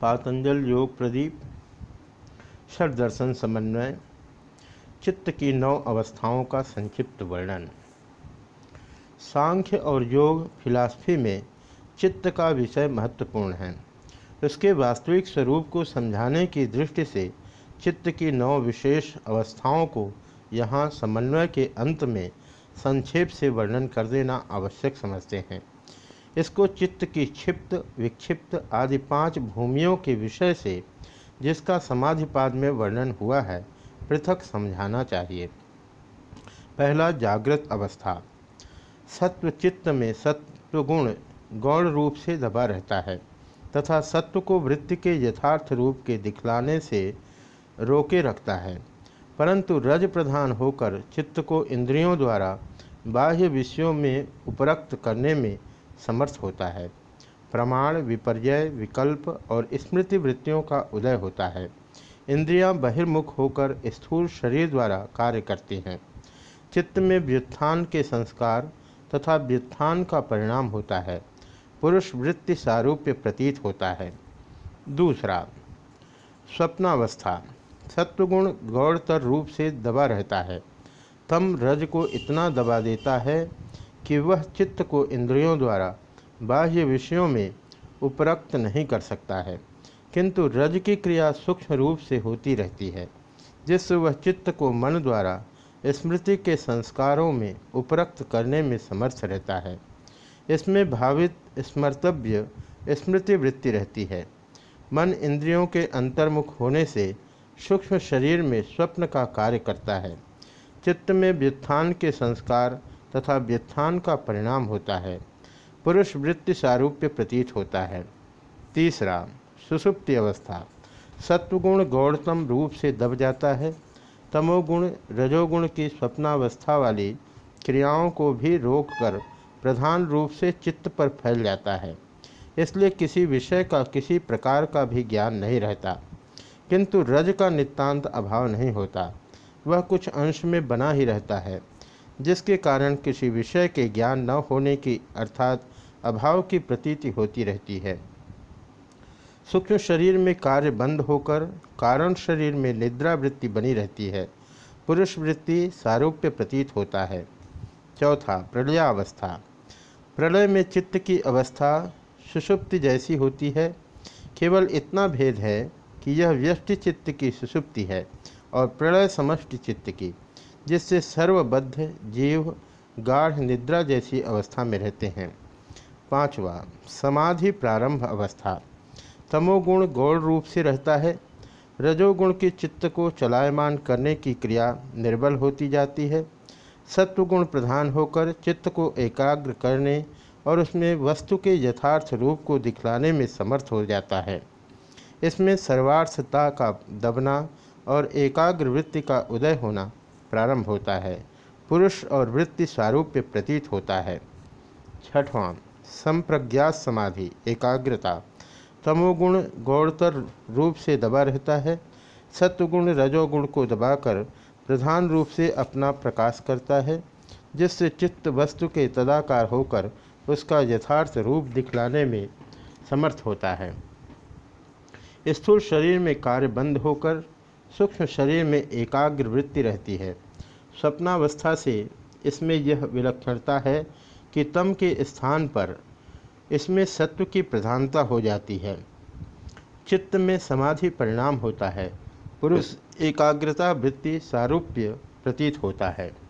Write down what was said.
पातंजल योग प्रदीप षड दर्शन समन्वय, चित्त की नौ अवस्थाओं का संक्षिप्त वर्णन। सांख्य और योग फिलासफी में चित्त का विषय महत्वपूर्ण है। उसके वास्तविक स्वरूप को समझाने की दृष्टि से चित्त की नौ विशेष अवस्थाओं को यहाँ समन्वय के अंत में संक्षेप से वर्णन कर देना आवश्यक समझते हैं। इसको चित्त की क्षिप्त, विक्षिप्त आदि पाँच भूमियों के विषय से, जिसका समाधिपाद में वर्णन हुआ है, पृथक समझाना चाहिए। पहला, जागृत अवस्था। सत्व चित्त में सत्वगुण गौण रूप से दबा रहता है, तथा सत्व को वृत्ति के यथार्थ रूप के दिखलाने से रोके रखता है। परंतु रज प्रधान होकर चित्त को इंद्रियों द्वारा बाह्य विषयों में उपरक्त करने में समर्थ होता है। प्रमाण विपर्य विकल्प और स्मृति वृत्तियों का उदय होता है। इंद्रियाँ बहिर्मुख होकर स्थूल शरीर द्वारा कार्य करती हैं। चित्त में व्युत्थान के संस्कार तथा व्युत्थान का परिणाम होता है। पुरुष वृत्ति सारूप्य प्रतीत होता है। दूसरा, स्वप्नावस्था। सत्वगुण गौड़तर रूप से दबा रहता है। तम रज को इतना दबा देता है कि वह चित्त को इंद्रियों द्वारा बाह्य विषयों में उपरक्त नहीं कर सकता है, किंतु रज की क्रिया सूक्ष्म रूप से होती रहती है जिससे वह चित्त को मन द्वारा स्मृति के संस्कारों में उपरक्त करने में समर्थ रहता है। इसमें भावित स्मर्तव्य स्मृति वृत्ति रहती है। मन इंद्रियों के अंतर्मुख होने से सूक्ष्म शरीर में स्वप्न का कार्य करता है। चित्त में व्युत्थान के संस्कार तथा व्युत्थान का परिणाम होता है। पुरुष वृत्ति सारूप्य प्रतीत होता है। तीसरा, सुसुप्ति अवस्था। सत्वगुण गौड़तम रूप से दब जाता है। तमोगुण, रजोगुण की स्वप्नावस्था वाली क्रियाओं को भी रोककर प्रधान रूप से चित्त पर फैल जाता है। इसलिए किसी विषय का किसी प्रकार का भी ज्ञान नहीं रहता। किंतु रज का नितांत अभाव नहीं होता। वह कुछ अंश में बना ही रहता है। जिसके कारण किसी विषय के ज्ञान न होने की अर्थात अभाव की प्रतीति होती रहती है। सूक्ष्म शरीर में कार्य बंद होकर कारण शरीर में निद्रा वृत्ति बनी रहती है। पुरुष वृत्ति सारूप्य प्रतीत होता है। चौथा, प्रलयावस्था। प्रलय में चित्त की अवस्था सुषुप्ति जैसी होती है। केवल इतना भेद है कि यह व्यष्टि चित्त की सुषुप्ति है और प्रलय समष्टि चित्त की। जिससे सर्वबद्ध जीव गाढ़ निद्रा जैसी अवस्था में रहते हैं। पांचवा, समाधि प्रारंभ अवस्था। तमोगुण गौड़ रूप से रहता है। रजोगुण के चित्त को चलायमान करने की क्रिया निर्बल होती जाती है। सत्वगुण प्रधान होकर चित्त को एकाग्र करने और उसमें वस्तु के यथार्थ रूप को दिखलाने में समर्थ हो जाता है। इसमें सर्वार्थता का दबना और एकाग्र वृत्ति का उदय होना प्रारंभ होता है। पुरुष और वृत्ति स्वारूप्य प्रतीत होता है। छठवां संप्रज्ञात समाधि, एकाग्रता। तमोगुण गौड़तर रूप से दबा रहता है। सत्वगुण रजोगुण को दबाकर प्रधान रूप से अपना प्रकाश करता है, जिससे चित्त वस्तु के तदाकार होकर उसका यथार्थ रूप दिखलाने में समर्थ होता है। स्थूल शरीर में कार्य बंद होकर सूक्ष्म शरीर में एकाग्र वृत्ति रहती है। स्वप्नावस्था से इसमें यह विलक्षणता है कि तम के स्थान पर इसमें सत्व की प्रधानता हो जाती है। चित्त में समाधि परिणाम होता है। पुरुष एकाग्रता वृत्ति सारूप्य प्रतीत होता है।